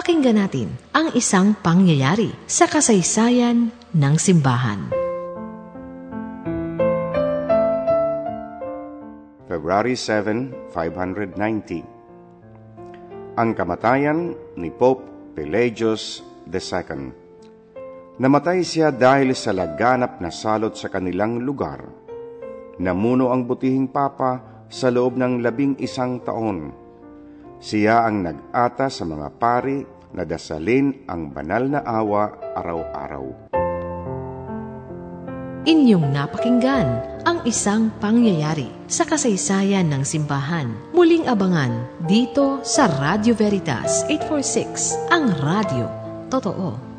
Pakinggan natin ang isang pangyayari sa kasaysayan ng simbahan. February 7, 590 Ang kamatayan ni Pope Pelagius II Namatay siya dahil sa laganap na salot sa kanilang lugar. Namuno ang butihing papa sa loob ng labing isang taon. Siya ang nag-ata sa mga pari na dasalin ang banal na awa araw-araw. Inyong napakinggan ang isang pangyayari sa kasaysayan ng simbahan. Muling abangan dito sa Radio Veritas 846, ang radio. Totoo.